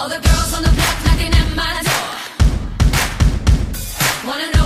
All the girls on the block knocking at my door. Wanna know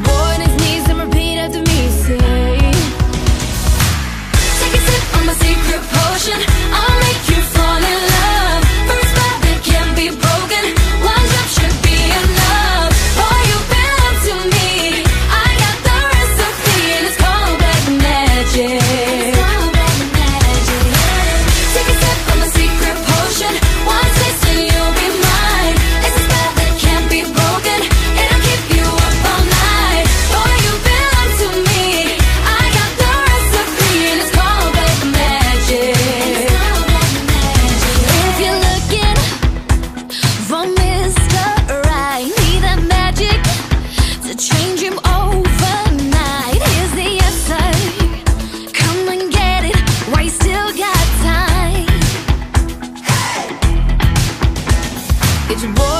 on his knees Take a sip on my secret potion. de boa.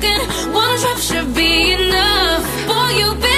broken. One drop should be enough. for you've.